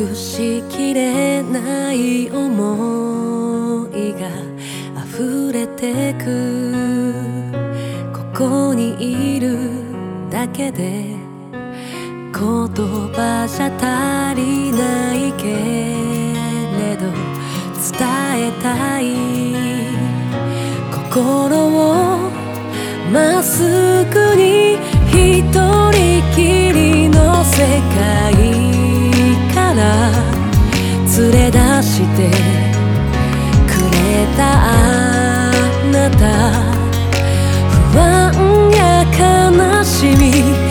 隠しきれない思いが溢れてくここにいるだけで言葉じゃ足りないけれど伝えたい心をまっすぐに一人きりの世界から連れ出してくれたあなた。不安や悲しみ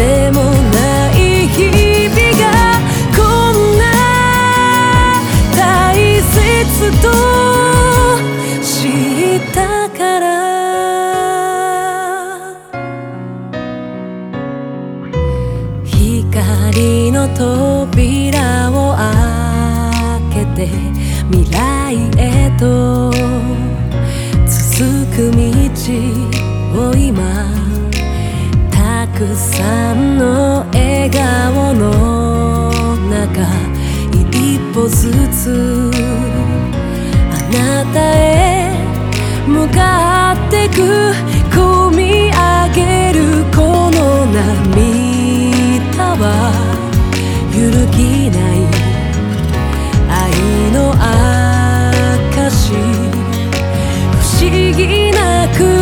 でもない日々がこんな大切となたへ向かってく込み上げるこの涙は揺るぎない愛の証不思議なく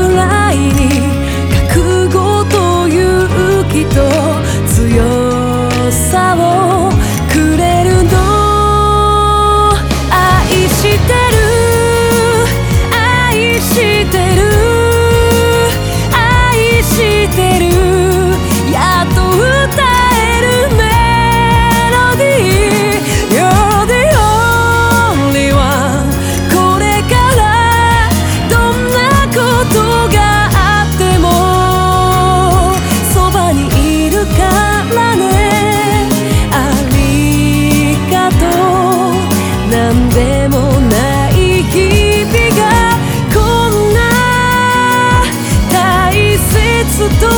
isso tudo.